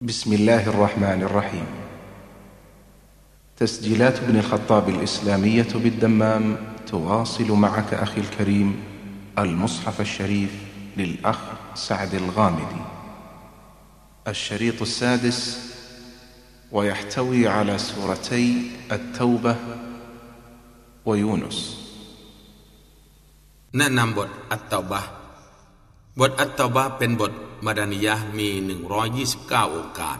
بسم الله الرحمن الرحيم تسجيلات ابن الخطاب الإسلامية بالدمام تواصل معك أخي الكريم المصحف الشريف للأخ سعد الغامدي الشريط السادس ويحتوي على سورتي التوبة ويونس แนะนำบทอัตตาบะห์บทอัตตาบะห์เป็นบท มาดานิยะห์มี 129 องค์การ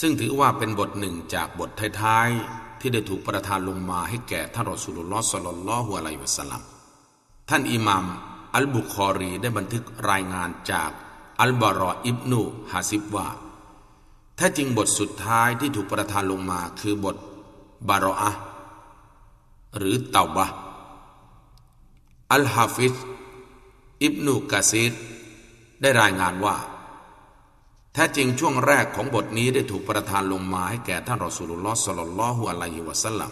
ซึ่งถือว่าเป็นบทหนึ่งจากบทท้ายๆ ที่ได้ถูกประทานลงมาให้แก่ท่านรอสุลลอฮ์สลลลอฮุอะลัยวะสลัมท่านอิหม่ามอัลบุคอรีได้บันทึกรายงานจากอัลบารออิบนูฮาซิบว่าแท้จริงบทสุดท้ายที่ถูกประทานลงมาคือบทบารออะหรือเตาบะอัลฮาฟิซอิบนุกาซีร ได้รายงานว่า แท้จริงช่วงแรกของบทนี้ได้ถูกประทานลงมาให้แก่ท่านรอสูลุลลอฮ์صلى الله عليه وسلم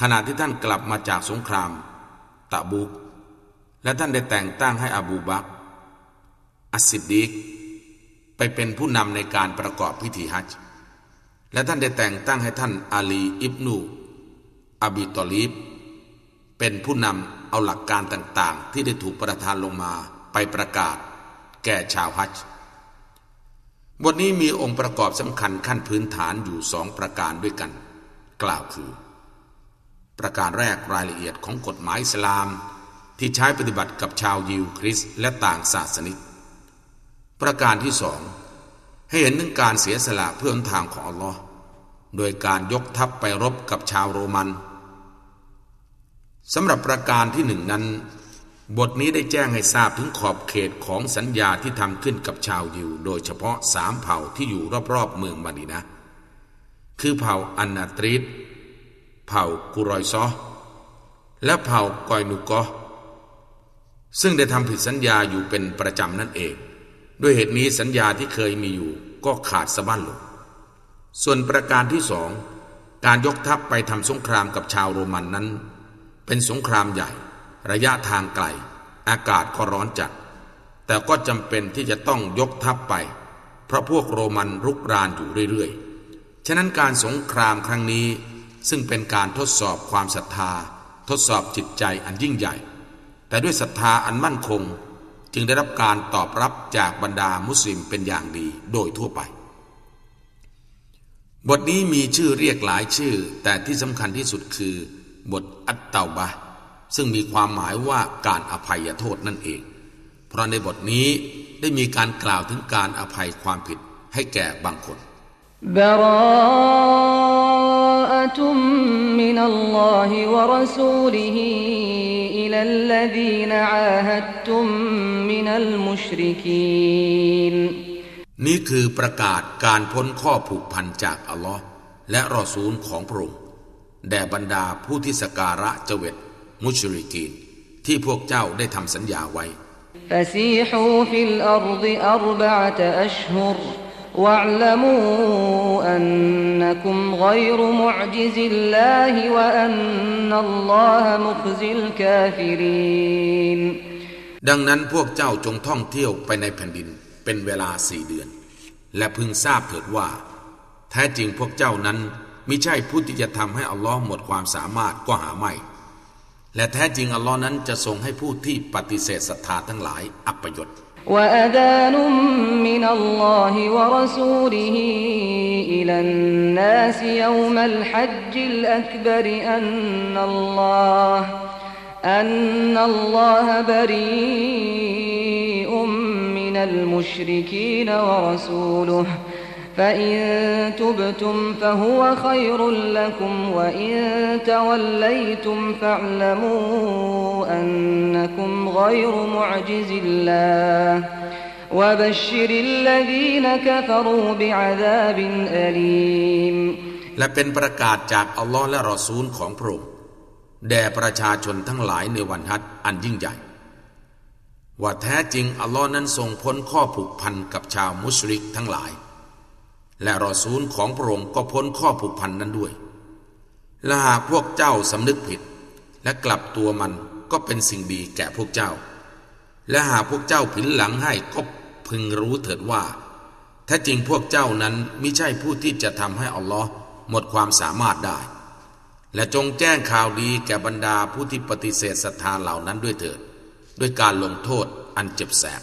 ขณะที่ท่านกลับมาจากสงคราม ตะบุก และท่านได้แต่งตั้งให้อบูบักรอัสซิดดีกไปเป็นผู้นำในการประกอบพิธีฮัจจ์และท่านได้แต่งตั้งให้ท่านอาลีอิบนูอบีตอลีบเป็นผู้นำเอาหลักการต่างๆ ที่ได้ถูกประทานลงมาไปประกาศ แก่ชาวฮัจจ์บทนี้มีองค์ประกอบสำคัญขั้นพื้นฐานอยู่สองประการด้วยกัน กล่าวคือ ประการแรกรายละเอียดของกฎหมายอิสลามที่ใช้ปฏิบัติกับชาวยิวคริสต์และต่างศาสนิก ประการที่สองให้เห็นถึงการเสียสละเพื่อทางของอัลลอฮ์โดยการยกทัพไปรบกับชาวโรมันสำหรับประการที่หนึ่งนั้น บทนี้ได้แจ้งให้ทราบถึงขอบเขตของสัญญาที่ทำขึ้นกับชาวยิว โดยเฉพาะสามเผ่าที่อยู่รอบๆเมืองมาดีนะ คือเผ่าอันนาตริดเผ่ากุรอยซอและเผ่ากอยนุกอซึ่งได้ทำผิดสัญญาอยู่เป็นประจำนั่นเอง ด้วยเหตุนี้สัญญาที่เคยมีอยู่ก็ขาดสะบั้นลง ส่วนประการที่สองการยกทัพไปทำสงครามกับชาวโรมันนั้น เป็นสงครามใหญ่ ระยะทางไกล อากาศก็ร้อนจัด แต่ก็จำเป็นที่จะต้องยกทัพไป เพราะพวกโรมันรุกรานอยู่เรื่อยๆ ฉะนั้นการสงครามครั้งนี้ซึ่งเป็นการทดสอบความศรัทธา ทดสอบจิตใจอันยิ่งใหญ่ แต่ด้วยศรัทธาอันมั่นคง จึงได้รับการตอบรับจากบรรดามุสลิมเป็นอย่างดีโดยทั่วไป บทนี้มีชื่อเรียกหลายชื่อ แต่ที่สำคัญที่สุดคือบทอัตเตาบะ ซึ่งมีความหมายว่าการอภัยโทษนั่นเอง เพราะในบทนี้ได้มีการกล่าวถึงการอภัยความผิดให้แก่บางคนบราตุมมินัลลอฮิวะรสูลิฮิอิลัลลดีนอาฮัดตุมมินัลมุชริกีนนี่คือประกาศการพ้นข้อผูกพันจากอัลลอฮ์และรอซูลของพระองค์แด่บรรดาผู้ที่สการะเจวิต มุชริกีน ที่พวกเจ้าได้ทำสัญญาไว้ดังนั้นพวกเจ้าจงท่องเที่ยวไปในแผ่นดินเป็นเวลาสี่เดือน และพึงทราบเถิดว่า แท้จริงพวกเจ้านั้นไม่ใช่ผู้ที่จะทำให้อัลลอฮ์หมดความสามารถก็หาไม่ และแท้จริงอัลลอฮ์นั้นจะทรงให้ผู้ที่ปฏิเสธศรัทธาทั้งหลายอัปยศ وأذان من الله ورسوله إلى الناس يوم الحج الأكبر أن الله أن الله بريء من المشركين ورسوله فإن تبتم فهو خير لكم وإن توليتم فاعلموا أنكم غير معجز الله وبشر الذين كفروا بعذاب أليم และเป็นประกาศจากอัลลอฮ์และรอซูลของพระองค์แด่ประชาชนทั้งหลายในวันฮัจอันยิ่งใหญ่ ว่าแท้จริงอัลลอฮ์นั้นทรงพ้นข้อผูกพันกับชาวมุสลิกทั้งหลาย และรอซูลของพระองค์ก็พ้นข้อผูกพันนั้นด้วย และหากพวกเจ้าสำนึกผิด และกลับตัวมันก็เป็นสิ่งดีแก่พวกเจ้า และหากพวกเจ้าผินหลังให้ก็พึงรู้เถิดว่าท้จริงพวกเจ้านั้นไม่ใช่ผู้ที่จะทำให้อัลลอฮ์หมดความสามารถได้ และจงแจ้งข่าวดีแก่บรรดาผู้ที่ปฏิเสธศรัทธาเหล่านั้นด้วยเถิด ด้วยการลงโทษอันเจ็บแสบ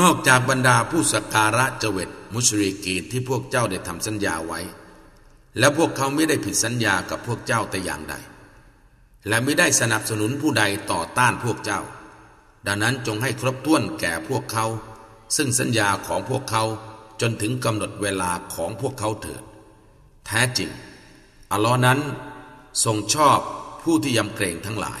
นอกจากบรรดาผู้สักการะเจวิตมุชริกีนที่พวกเจ้าได้ทำสัญญาไว้ แล้วพวกเขาไม่ได้ผิดสัญญากับพวกเจ้าแต่อย่างใด และไม่ได้สนับสนุนผู้ใดต่อต้านพวกเจ้า ดังนั้นจงให้ครบถ้วนแก่พวกเขา ซึ่งสัญญาของพวกเขาจนถึงกำหนดเวลาของพวกเขาเถิด แท้จริง อัลลอฮ์นั้นทรงชอบผู้ที่ยำเกรงทั้งหลาย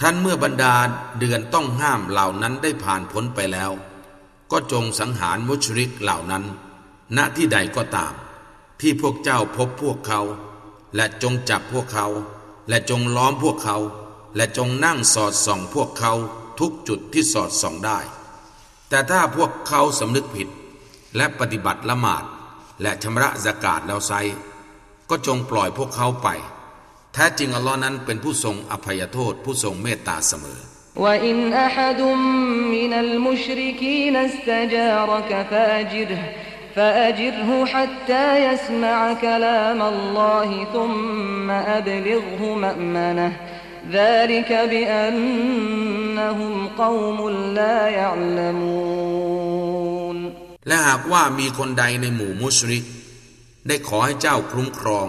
ครั้นเมื่อบรรดาเดือนต้องห้ามเหล่านั้นได้ผ่านพ้นไปแล้ว ก็จงสังหารมุชริกเหล่านั้น ณที่ใดก็ตาม ที่พวกเจ้าพบพวกเขา และจงจับพวกเขา และจงล้อมพวกเขา และจงนั่งสอดส่องพวกเขาทุกจุดที่สอดส่องได้ แต่ถ้าพวกเขาสำนึกผิด และปฏิบัติละหมาด และชำระสกาดแล้วไซก็จงปล่อยพวกเขาไป แท้จริงอัลลอฮ์นั้นเป็นผู้ทรงอภัยโทษผู้ทรงเมตตาเสมอ وإن أحد من المشركين استجارك فأجره فأجره حتى يسمع كلام الله ثم أبلغه مأمنه ذلك بأنهم قوم لا يعلمون และหากว่ามีคนใดในหมู่มุชริก ได้ขอให้เจ้าคุ้มครอง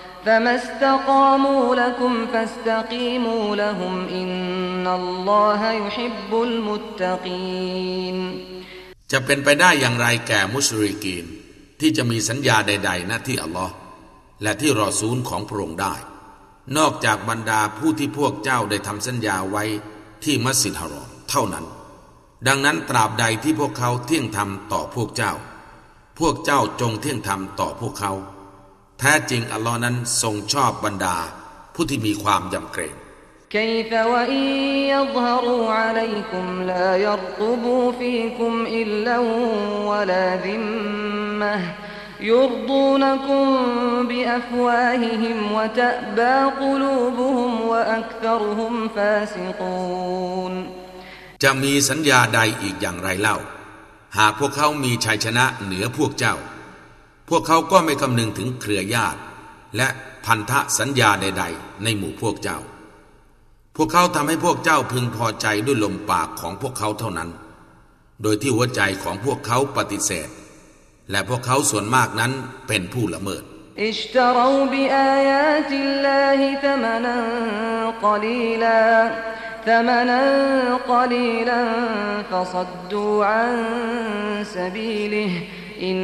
فما استقاموا لكم فاستقيموا لهم إن الله يحب المتقين จะเป็นไปได้อย่างไรแก่มุชริกีน ที่จะมีสัญญาใดๆณที่อัลลอฮ์และที่รอซูลของพระองค์ได้ นอกจากบรรดาผู้ที่พวกเจ้าได้ทำสัญญาไว้ที่มัสยิดฮารอมเท่านั้น ดังนั้นตราบใดที่พวกเขาเที่ยงธรรมต่อพวกเจ้า พวกเจ้าจงเที่ยงธรรมต่อพวกเขา แท้จริงอัลลอฮ์นั้นทรงชอบบรรดา ผู้ที่มีความยำเกรงจะมีสัญญาใดอีกอย่างไรเล่า หากพวกเขามีชัยชนะเหนือพวกเจ้า พวกเขาก็ไม่คำนึงถึงเครือญาติ และพันธสัญญาใด ๆ ในหมู่พวกเจ้า พวกเขาทำให้พวกเจ้าพึงพอใจด้วยลมปากของพวกเขาเท่านั้น โดยที่หัวใจของพวกเขาปฏิเสธ และพวกเขาส่วนมากนั้นเป็นผู้ละเมิด اشتروا بآيات الله ثمنا قليلا ثمنا قليلا فصدوا عن سبيله อิน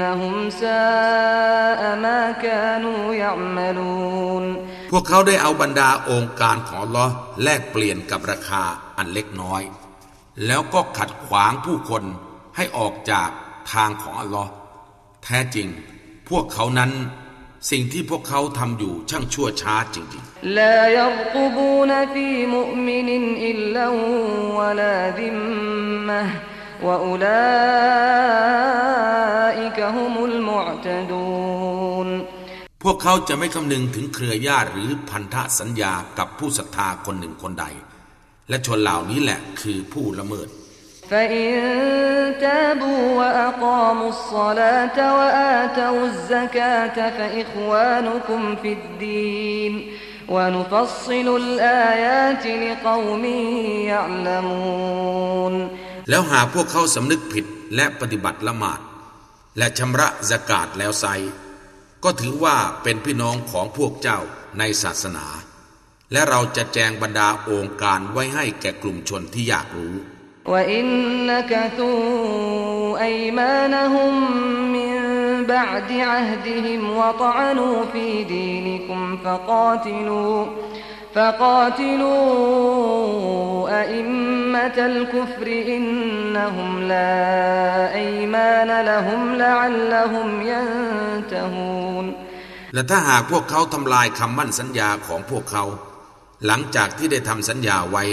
นุมซาอมากานูยัมลูนพวกเขาได้เอาบรรดาองค์การของลอแลกเปลี่ยนกับราคาอันเล็กน้อย แล้วก็ขัดขวางผู้คนให้ออกจากทางของอัลลอฮ์แท้จริง พวกเขานั้นสิ่งที่พวกเขาทำอยู่ช่างชั่วช้าจริงๆลายักบูนฟีมุมินอิลลาวะลาดิมมะ พวกเขาจะไม่คำนึงถึงเครือญาติหรือพันธสัญญากับผู้ศรัทธาคนหนึ่งคนใด และชนเหล่านี้แหละคือผู้ละเมิด فإن تابوا وأقاموا الصلاة وآتوا الزكاة فإخوانكم في الدين ونفصل الآيات لقوم يعلمون แล้วหาพวกเขาสำนึกผิดและปฏิบัติละหมาด และชำระสกาดแล้วไซก็ถือว่าเป็นพี่น้องของพวกเจ้าในศาสนา และเราจะแจงบรรดาองค์การไว้ให้แก่กลุ่มชนที่อยากรู้และอินนกตูอมานฮุมมินบะดอัฮดิฮิมวะตะนูฟีดีนิคุมฟะ فقاتلوا أئمة الكفر إنهم لا أيمان لهم لعلهم ينتهون และถ้าหากพวกเขาทำลายคำมั่นสัญญาของพวกเขา หลังจากที่ได้ทำสัญญาไว้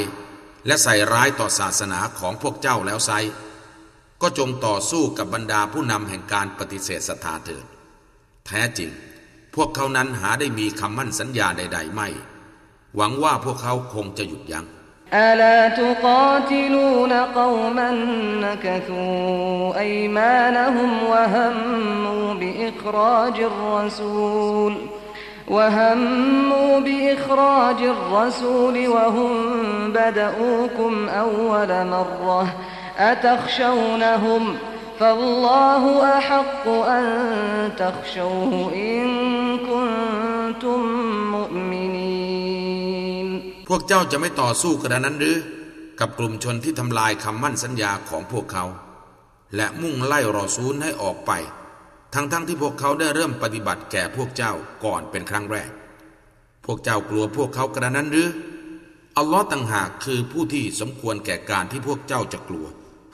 และใส่ร้ายต่อศาสนาของพวกเจ้าแล้วไซ ก็จงต่อสู้กับบรรดาผู้นำแห่งการปฏิเสธศรัทธาเถิด แท้จริง พวกเขานั้นหาได้มีคำมั่นสัญญาใด ๆ ไม่ หวังว่าพวกเขาคงจะหยุดยัง้ง ألا تقاتلون قوما نكثوا أيمانهم وهموا بإخراج الرسول وهموا بإخراج الرسول وهم بدؤوكم أول مرة أتخشونهم فالله أحق أن تخشوه إن كنتم مؤمنين พวกเจ้าจะไม่ต่อสู้กระนั้นหรือ กับกลุ่มชนที่ทำลายคำมั่นสัญญาของพวกเขา และมุ่งไล่รอซูลให้ออกไป ทั้งๆทที่พวกเขาได้เริ่มปฏิบัติแก่พวกเจ้าก่อนเป็นครั้งแรก พวกเจ้ากลัวพวกเขากระนั้นหรืออัลลอฮ์ต่างหากคือผู้ที่สมควรแก่การที่พวกเจ้าจะกลัว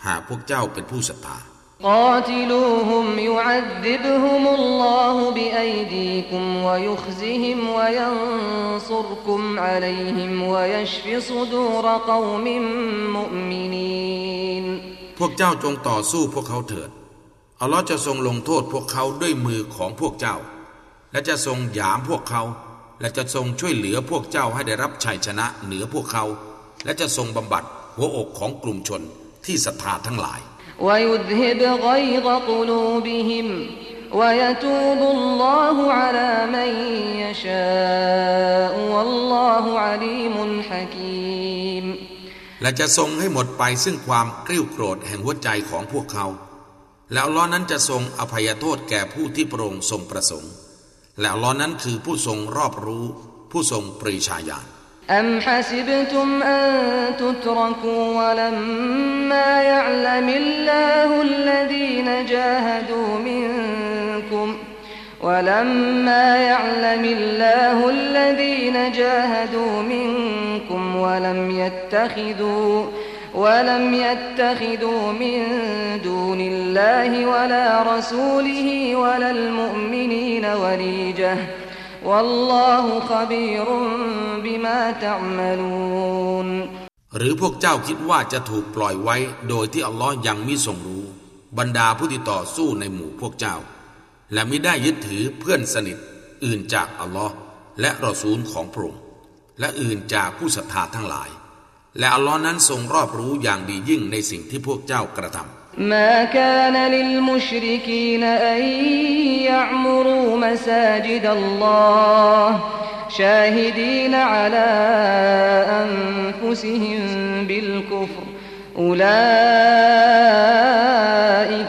หากพวกเจ้าเป็นผู้ศรัทธา قاتلوهم يعذبهم الله بأيديكم ويخزهم وينصركم عليهم ويشف صدور قوم مؤمنين พวกเจ้าจงต่อสู้พวกเขาเถิด อัลลอฮ์จะทรงลงโทษพวกเขาด้วยมือของพวกเจ้า และจะทรงหยามพวกเขา และจะทรงช่วยเหลือพวกเจ้าให้ได้รับชัยชนะเหนือพวกเขา และจะทรงบำบัดหัวอกของกลุ่มชนที่ศรัทธาทั้งหลาย ويذهب غيظ قلوبهم ويتوب الله على من يشاء والله عليم حكيم และจะทรงให้หมดไปซึ่งความกริ้วโกรธแห่งหัวใจของพวกเขา แล้วล้อฮ์นั้นจะทรงอภัยโทษแก่ผู้ที่พระองค์ทรงประสงค์ และล้อฮ์นั้นคือผู้ทรงรอบรู้ ผู้ทรงปรีชาญาณ أم حسبتم أن تتركوا ولما يعلم الله الذين جاهدوا منكم ولما يعلم الله الذين جاهدوا منكم ولم يتخذوا ولم يتخذوا من دون الله ولا رسوله ولا المؤمنين وليجه والله خبير بما تعملون หรือพวกเจ้าคิดว่าจะถูกปล่อยไว้ โดยที่อัลลอฮ์ยังมิทรงรู้ บรรดาผู้ที่ต่อสู้ในหมู่พวกเจ้า และมิได้ยึดถือเพื่อนสนิทอื่นจากอัลลอฮ์และรอซูลของพระองค์และอื่นจากผู้ศรัทธาทั้งหลาย และอัลลอฮ์นั้นทรงรอบรู้อย่างดียิ่งในสิ่งที่พวกเจ้ากระทำ ما كان للمشركين أن يعمروا مساجد الله شاهدين على أنفسهم بالكفر أولئك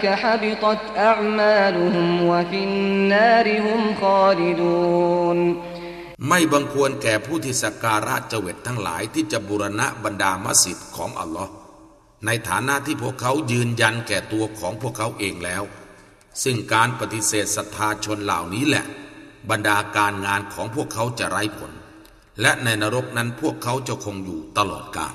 حبطت أعمالهم وفي النار هم خالدون ไม่บังควรแก่ผู้ที่สักการะเจวิตทั้งหลายที่จะบูรณะบรรดามัสยิดของอัลลอฮ์ ในฐานะที่พวกเขายืนยันแก่ตัวของพวกเขาเองแล้ว ซึ่งการปฏิเสธศรัทธาชนเหล่านี้แหละ บรรดาการงานของพวกเขาจะไร้ผล และในนรกนั้นพวกเขาจะคงอยู่ตลอดกาล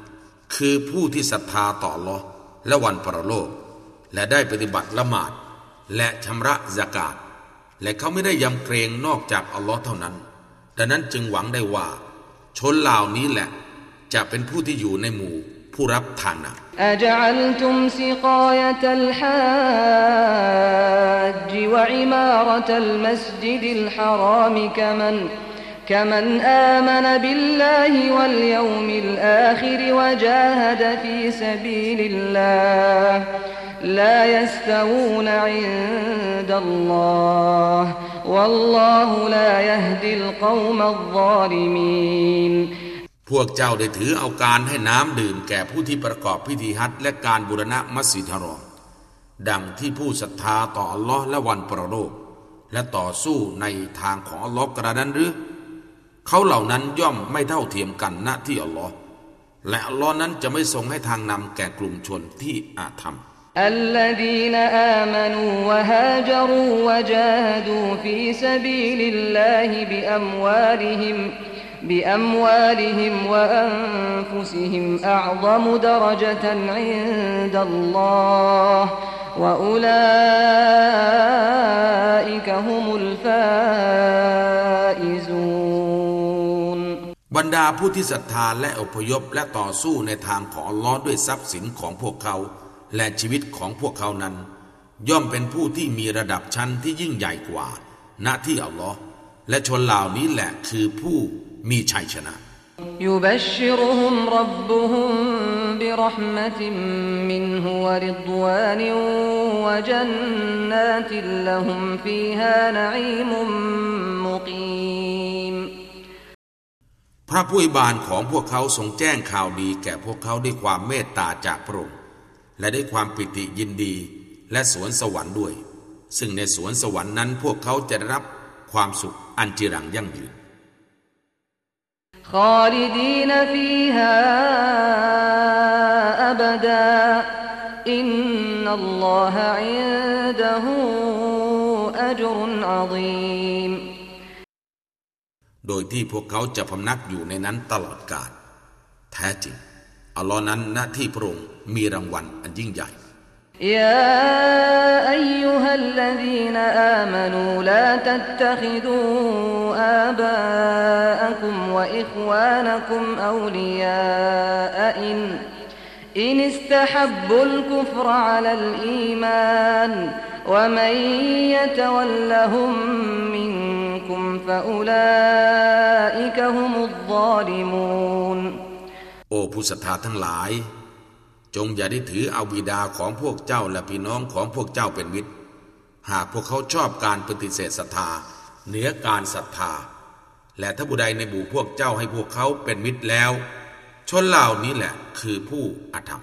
คือผู้ที่ศรัทธาต่อลอและวันปรโลก และได้ปฏิบัติละหมาด และชำระสกาศและเขาไม่ได้ยำเกรงนอกจากอัลลอฮ์เท่านั้น ดังนั้นจึงหวังได้ว่า ชนเหล่านี้แหละ จะเป็นผู้ที่อยู่ในหมู่ผู้รับทานะอาจัลตุมซิกายตัลฮัจวะอิมารัตัลมัสยิดิลฮารามกมัน كمن آمن بالله واليوم الآخر وجاهد في سبيل الله لا يستوون عند الله والله لا يهدي القوم الظالمين พวกเจ้าได้ถือเอาการให้น้ำดื่มแก่ผู้ที่ประกอบพิธีฮัจญ์และการบูรณะมัสยิดฮารอมดังที่ผู้ศรัทธาต่ออัลลอฮ์และวันประโลก และต่อสู้ในทางของอัลลอฮ์กระนั้นหรือ เขาเหล่านั้นย่อมไม่เท่าเทียมกันณที่อัลลอฮ์และอัลลอฮ์นั้นจะไม่ทรงให้ทางนำแก่กลุ่มชนที่อาธรรม الذين آمنوا وهاجروا وجاهدوا في سبيل الله بأموالهم بأموالهم وأنفسهم أعظم درجة عند الله وأولئك هم الفائزون บรรดาผู้ที่ศรัทธาและอพยพและต่อสู้ในทางของล้อด้วยทรัพย์สินของพวกเขา และชีวิตของพวกเขานั้น ย่อมเป็นผู้ที่มีระดับชั้นที่ยิ่งใหญ่กว่า ณที่อัลลอฮ์และชนเหล่านี้แหละคือผู้มีชัยชนะยูบัชรุฮุมรับบุฮุมบิรหมติมินฮุวริดวานิวจันนาติลลฮุมฟีฮานอิมุมมุกี พระผู้อวยบานของพวกเขาทรงแจ้งข่าวดีแก่พวกเขาด้วยความเมตตาจากพระองค์และด้วยความปิติยินดีและสวนสวรรค์ด้วย ซึ่งในสวนสวรรค์นั้นพวกเขาจะได้รับความสุขอันจิรังยั่งยืน خالدين فيها أبدا إن الله عنده أجر عظيم โดยที่พวกเขาจะพำนักอยู่ในนั้นตลอดกาลแท้จริง อัลลอฮ์นั้นหน้าที่พระองค์มีรางวัลอันยิ่งใหญ่ يا أيها الذين آمنوا لا تتخذوا آباءكم وإخوانكم أولياء إن إن استحبوا الكفر على الإيمان ومن يتولهم منكم فأولئك هم الظالمون โอ้ผู้ศรัทธาทั้งหลาย จงอย่าได้ถือเอาบิดาของพวกเจ้าและพี่น้องของพวกเจ้าเป็นมิตร หากพวกเขาชอบการปฏิเสธศรัทธาเหนือการศรัทธา และถ้าบุใดในหมู่พวกเจ้าให้พวกเขาเป็นมิตรแล้ว ชนเหล่านี้แหละคือผู้อาธรรม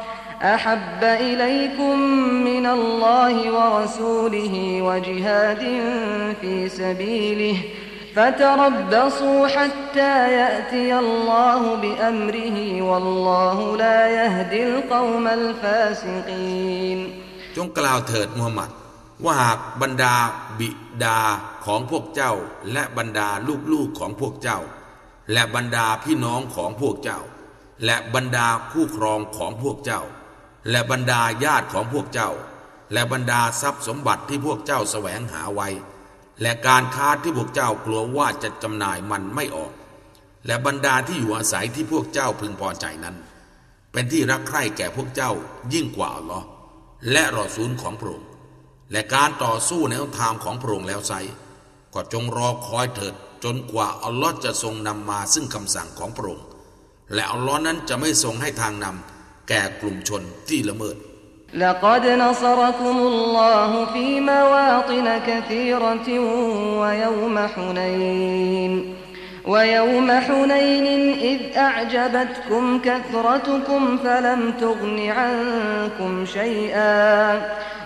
أحب إليكم من الله ورسوله وجهاد في سبيله فتربصوا حتى يأتي الله بأمره والله لا يهدي القوم الفاسقين จงกล่าวเถิดมูฮัมหมัด ว่าหากบรรดาบิดาของพวกเจ้า และบรรดาลูกๆของพวกเจ้า และบรรดาพี่น้องของพวกเจ้า และบรรดาคู่ครองของพวกเจ้า และบรรดาญาติของพวกเจ้า และบรรดาทรัพย์สมบัติที่พวกเจ้าแสวงหาไว้ และการค้าที่พวกเจ้ากลัวว่าจะจำหน่ายมันไม่ออก และบรรดาที่อยู่อาศัยที่พวกเจ้าพึงพอใจนั้น เป็นที่รักใคร่แก่พวกเจ้ายิ่งกว่าอัลลอฮ์และรอซูลของพระองค์และการต่อสู้ในทางของพระองค์แล้วไซก็จงรอคอยเถิดจนกว่าอัลลอฮ์จะทรงนำมาซึ่งคำสั่งของพระองค์และอัลลอฮ์นั้นจะไม่ทรงให้ทางนำ แก่กลุ่มชนที่ละเมิด لقد نصركم الله في مواطن كثيرة ويوم حنين ويوم حنين إذ أعجبتكم كثرتكم فلم تغن عنكم شيئا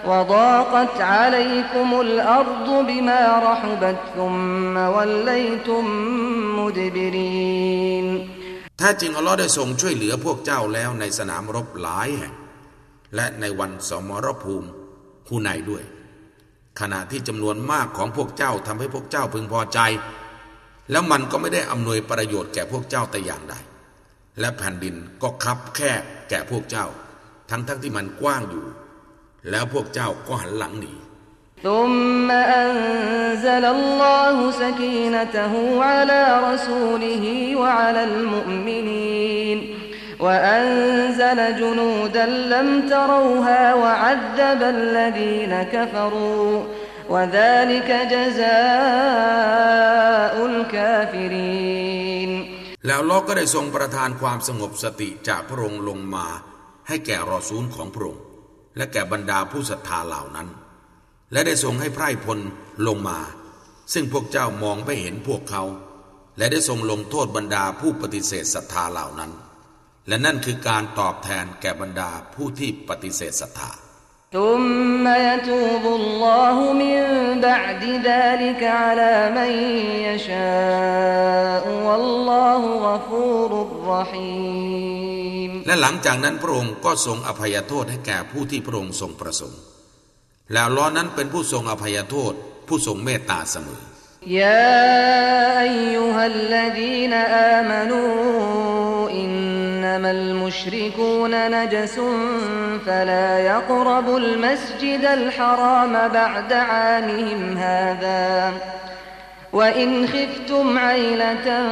وضاقت عليكم الأرض بما رحبت ثم وليتم مدبرين แ ท้จริงอัลลอฮ์ได้ทรงช่วยเหลือพวกเจ้าแล้วในสนามรบหลายแห่ง และในวันสมรภูมิคูไนด้วย ขณะที่จำนวนมากของพวกเจ้าทำให้พวกเจ้าพึงพอใจ แล้วมันก็ไม่ได้อำนวยประโยชน์แก่พวกเจ้าแต่อย่างใด และแผ่นดินก็คับแคบแก่พวกเจ้า ทั้งทั้งที่มันกว้างอยู่ แล้วพวกเจ้าก็หันหลังหนี ثم أنزل الله سكينته على رسوله وعلى المؤمنين وأنزل جنودا لم تروها وعذب الذين كفروا وذلك جزاء الكافرين แล้วลอก็ได้ทรงประทานความสงบสติจากพระองค์ลงมา ให้แก่รอซูลของพระองค์และแก่บรรดาผู้ศรัทธาเหล่านั้น และได้ทรงให้ไพร่พลลงมา ซึ่งพวกเจ้ามองไม่เห็นพวกเขา และได้ทรงลงโทษบรรดาผู้ปฏิเสธศรัทธาเหล่านั้น และนั่นคือการตอบแทนแก่บรรดาผู้ที่ปฏิเสธศรัทธา ثم يتوب الله من بعد ذلك على من يشاء والله غفور رحيم และหลังจากนั้นพระองค์ก็ทรงอภัยโทษให้แก่ผู้ที่พระองค์ทรงประสงค์ แล้วล้อนั้นเป็นผู้ทรงอภัยโทษ ผู้ทรงเมตตาเสมอ يا أيها الذين آمنوا إنما المشركون نجس فلا يقربوا المسجد الحرام بعد عامهم هذا وإن خفتم عيلة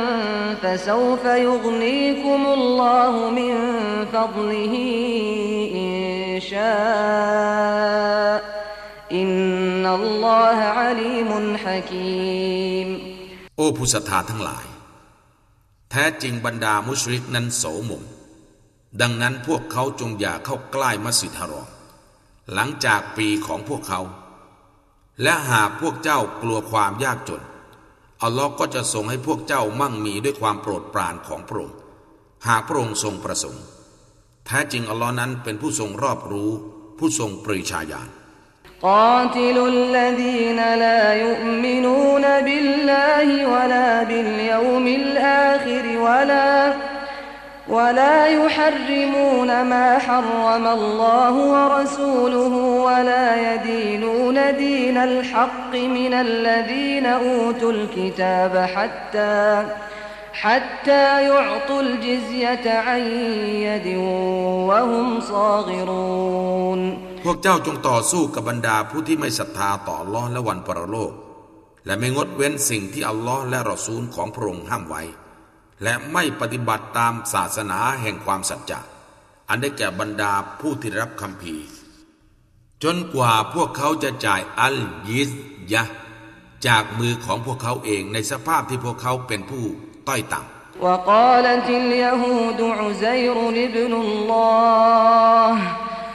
فسوف يغنيكم الله من فضله إن شاء โอผู้ศรัทธาทั้งหลาย แท้จริงบรรดามุชริกนั้นโสมม ดังนั้นพวกเขาจงอย่าเข้าใกล้มัสยิดฮารอมหลังจากปีของพวกเขา และหากพวกเจ้ากลัวความยากจน อัลลอฮ์ก็จะทรงให้พวกเจ้ามั่งมีด้วยความโปรดปรานของพระองค์ หากพระองค์ทรงประสงค์ แท้จริงอัลลอฮ์นั้นเป็นผู้ทรงรอบรู้ ผู้ทรงปริชาญาณ قاتلوا الذين لا يؤمنون بالله ولا باليوم الآخر ولا ولا يحرمون ما حرم الله ورسوله ولا يدينون دين الحق من الذين أوتوا الكتاب حتى حتى يعطوا الجزية عن يد وهم صاغرون พวกเจ้าจงต่อสู้กับบรรดาผู้ที่ไม่ศรัทธาต่ออัลลอฮ์และวันปรโลก และไม่งดเว้นสิ่งที่อัลลอฮ์และรอซูลของพระองค์ห้ามไว้ และไม่ปฏิบัติตามศาสนาแห่งความสัจจะอันได้แก่บรรดาผู้ที่รับคำพีร์จนกว่าพวกเขาจะจ่ายอัลยิสยะห์จากมือของพวกเขาเองในสภาพที่พวกเขาเป็นผู้ต้อยต่ำ وقالت اليهود عزير ابن الله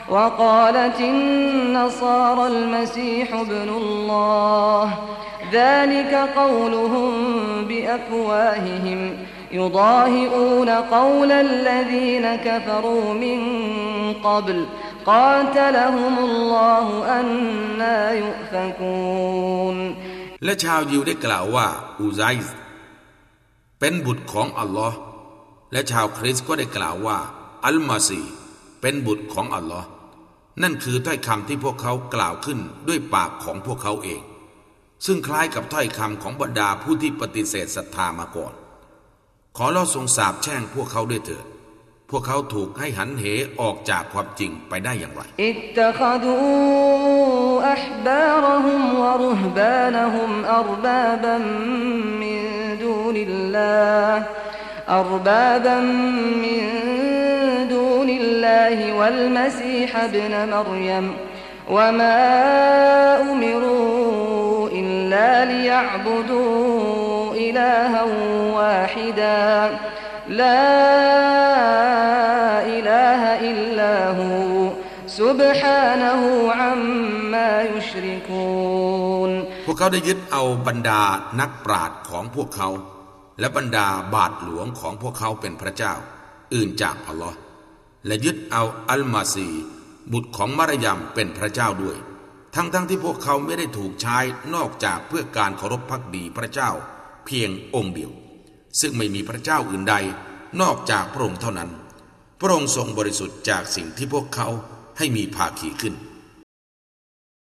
وقالت النصارى المسيح ابن الله ذلك قولهم بأفواههم يضاهئون قول الذين كفروا من قبل قاتلهم الله أنا يؤفكون และชาวยิวได้กล่าวว่าอูไซส์เป็นบุตรของอัลลอฮ์และชาวคริสต์ก็ได้กล่าวว่า อัลมาซีเป็นบุตรของอัลลอฮ์ นั่นคือถ้อยคำที่พวกเขากล่าวขึ้นด้วยปากของพวกเขาเอง ซึ่งคล้ายกับถ้อยคำของบรรดาผู้ที่ปฏิเสธศรัทธามาก่อน ขอรอทรงสาบแช่งพวกเขาด้วยเถิดพวกเขาถูกให้หันเหออกจากความจริงไปได้อย่างไรอิตคดูอัพบารหุมวรุฮบานหุมอัรบาบัมมินดูนิลลาห์ أربابا من دون الله والمسيح ابن مريم وما أمروا إلا ليعبدوا إلها واحدا لا إله إلا هو سبحانه عما يشركون พวกเขาได้ยึดเอาบรรดานักปราชญ์ของพวกเขา และบรรดาบาทหลวงของพวกเขาเป็นพระเจ้า อื่นจากอัลลอฮ์และยึดเอาอัลมาซี บุตรของมารยมเป็นพระเจ้าด้วย ทั้งๆทที่พวกเขาไม่ได้ถูกใช้นอกจากเพื่อการเคารพพักดีพระเจ้า เพียงองค์เดียว ซึ่งไม่มีพระเจ้าอื่นใด นอกจากพระองค์เท่านั้น พระองค์ทรงบริสุทธิ์จากสิ่งที่พวกเขาให้มีภาคีขึ้น